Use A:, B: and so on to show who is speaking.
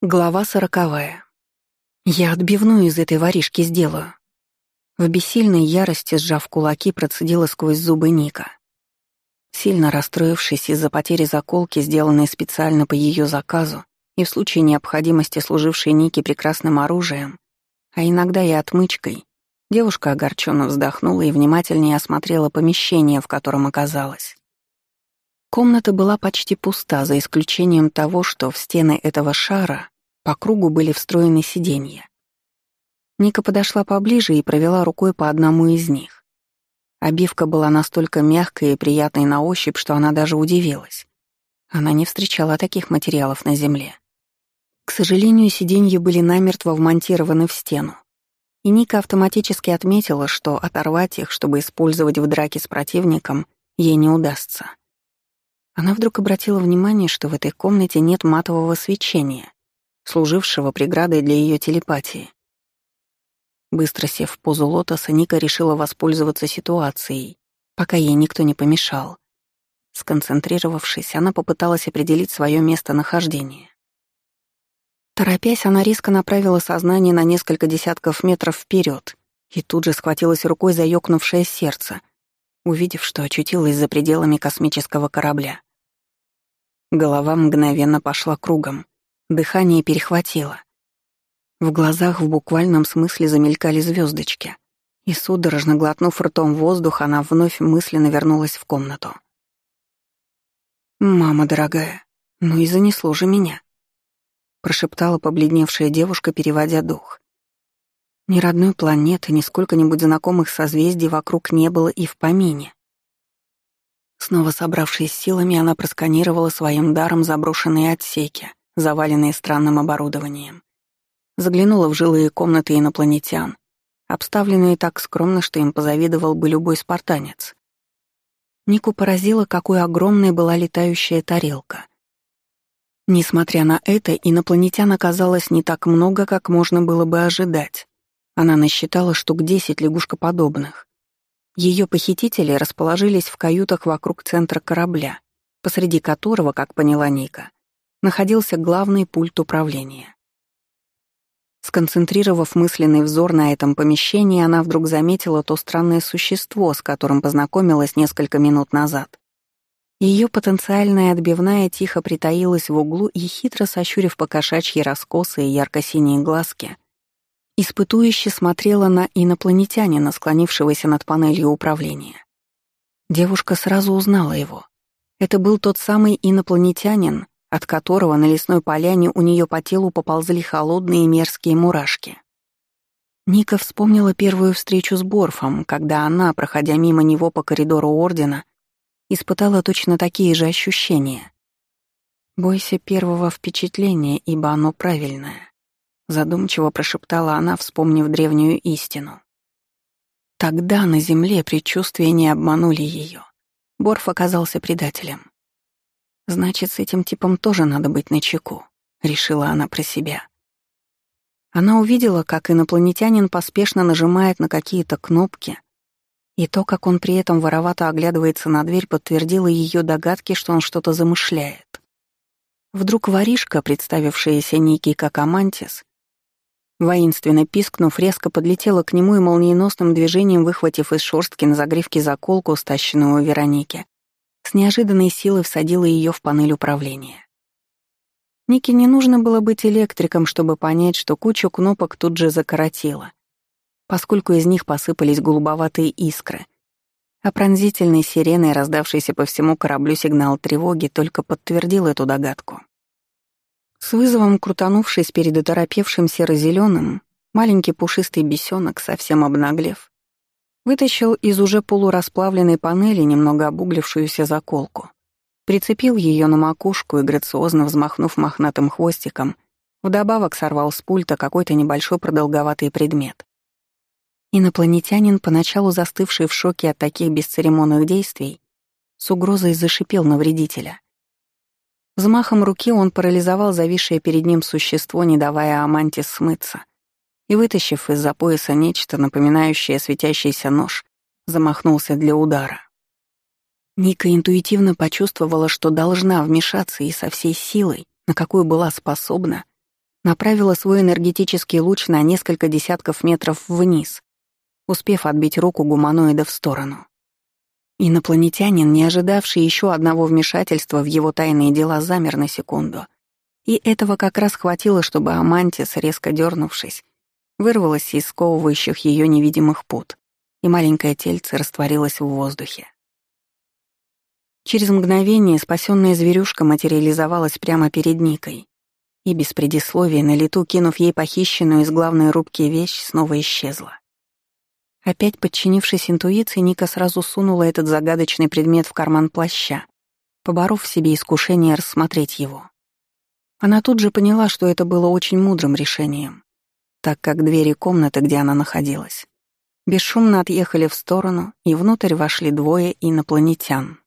A: Глава сороковая. Я отбивную из этой воришки сделаю. В бессильной ярости, сжав кулаки, процедила сквозь зубы Ника. Сильно расстроившись из-за потери заколки, сделанной специально по ее заказу, и в случае необходимости служившей Нике прекрасным оружием, а иногда и отмычкой, девушка огорченно вздохнула и внимательнее осмотрела помещение, в котором оказалась. Комната была почти пуста, за исключением того, что в стены этого шара по кругу были встроены сиденья. Ника подошла поближе и провела рукой по одному из них. Обивка была настолько мягкой и приятной на ощупь, что она даже удивилась. Она не встречала таких материалов на земле. К сожалению, сиденья были намертво вмонтированы в стену. И Ника автоматически отметила, что оторвать их, чтобы использовать в драке с противником, ей не удастся. Она вдруг обратила внимание, что в этой комнате нет матового свечения, служившего преградой для ее телепатии. Быстро сев в позу лотоса, Ника решила воспользоваться ситуацией, пока ей никто не помешал. Сконцентрировавшись, она попыталась определить свое местонахождение. Торопясь, она резко направила сознание на несколько десятков метров вперед и тут же схватилась рукой за ёкнувшее сердце, увидев, что очутилась за пределами космического корабля. Голова мгновенно пошла кругом, дыхание перехватило. В глазах в буквальном смысле замелькали звездочки, и, судорожно глотнув ртом воздух, она вновь мысленно вернулась в комнату. «Мама дорогая, ну и занесло же меня», — прошептала побледневшая девушка, переводя дух. Ни родной планеты, ни сколько-нибудь знакомых созвездий вокруг не было и в помине. Снова собравшись силами, она просканировала своим даром заброшенные отсеки, заваленные странным оборудованием. Заглянула в жилые комнаты инопланетян, обставленные так скромно, что им позавидовал бы любой спартанец. Нику поразило, какой огромной была летающая тарелка. Несмотря на это, инопланетян оказалось не так много, как можно было бы ожидать. Она насчитала штук десять лягушкоподобных. Ее похитители расположились в каютах вокруг центра корабля, посреди которого, как поняла Ника, находился главный пульт управления. Сконцентрировав мысленный взор на этом помещении, она вдруг заметила то странное существо, с которым познакомилась несколько минут назад. Ее потенциальная отбивная тихо притаилась в углу и, хитро сощурив покошачьи раскосы и ярко-синие глазки, испытующе смотрела на инопланетянина, склонившегося над панелью управления. Девушка сразу узнала его. Это был тот самый инопланетянин, от которого на лесной поляне у нее по телу поползли холодные мерзкие мурашки. Ника вспомнила первую встречу с Борфом, когда она, проходя мимо него по коридору Ордена, испытала точно такие же ощущения. «Бойся первого впечатления, ибо оно правильное». Задумчиво прошептала она, вспомнив древнюю истину. Тогда на земле предчувствия не обманули ее. Борф оказался предателем. Значит, с этим типом тоже надо быть начеку, решила она про себя. Она увидела, как инопланетянин поспешно нажимает на какие-то кнопки, и то, как он при этом воровато оглядывается на дверь, подтвердило ее догадки, что он что-то замышляет. Вдруг воришка, представившаяся Ники как Амантис, Воинственно пискнув, резко подлетела к нему и молниеносным движением, выхватив из шорстки на загривке заколку, стащенную у Вероники, с неожиданной силой всадила ее в панель управления. Нике не нужно было быть электриком, чтобы понять, что кучу кнопок тут же закоротила, поскольку из них посыпались голубоватые искры, а пронзительной сиреной, раздавшейся по всему кораблю сигнал тревоги, только подтвердил эту догадку. С вызовом крутанувшись перед оторопевшим серо-зеленым, маленький пушистый бесенок, совсем обнаглев, вытащил из уже полурасплавленной панели немного обуглившуюся заколку, прицепил ее на макушку и, грациозно взмахнув мохнатым хвостиком, вдобавок сорвал с пульта какой-то небольшой продолговатый предмет. Инопланетянин, поначалу застывший в шоке от таких бесцеремонных действий, с угрозой зашипел на вредителя — Взмахом руки он парализовал зависшее перед ним существо, не давая Аманте смыться, и, вытащив из-за пояса нечто, напоминающее светящийся нож, замахнулся для удара. Ника интуитивно почувствовала, что должна вмешаться и со всей силой, на какую была способна, направила свой энергетический луч на несколько десятков метров вниз, успев отбить руку гуманоида в сторону. Инопланетянин, не ожидавший еще одного вмешательства в его тайные дела, замер на секунду. И этого как раз хватило, чтобы Амантис, резко дернувшись, вырвалась из сковывающих ее невидимых пут, и маленькое тельце растворилось в воздухе. Через мгновение спасенная зверюшка материализовалась прямо перед Никой, и без предисловия на лету, кинув ей похищенную из главной рубки вещь, снова исчезла. Опять подчинившись интуиции, Ника сразу сунула этот загадочный предмет в карман плаща, поборов в себе искушение рассмотреть его. Она тут же поняла, что это было очень мудрым решением, так как двери комнаты, где она находилась, бесшумно отъехали в сторону, и внутрь вошли двое инопланетян.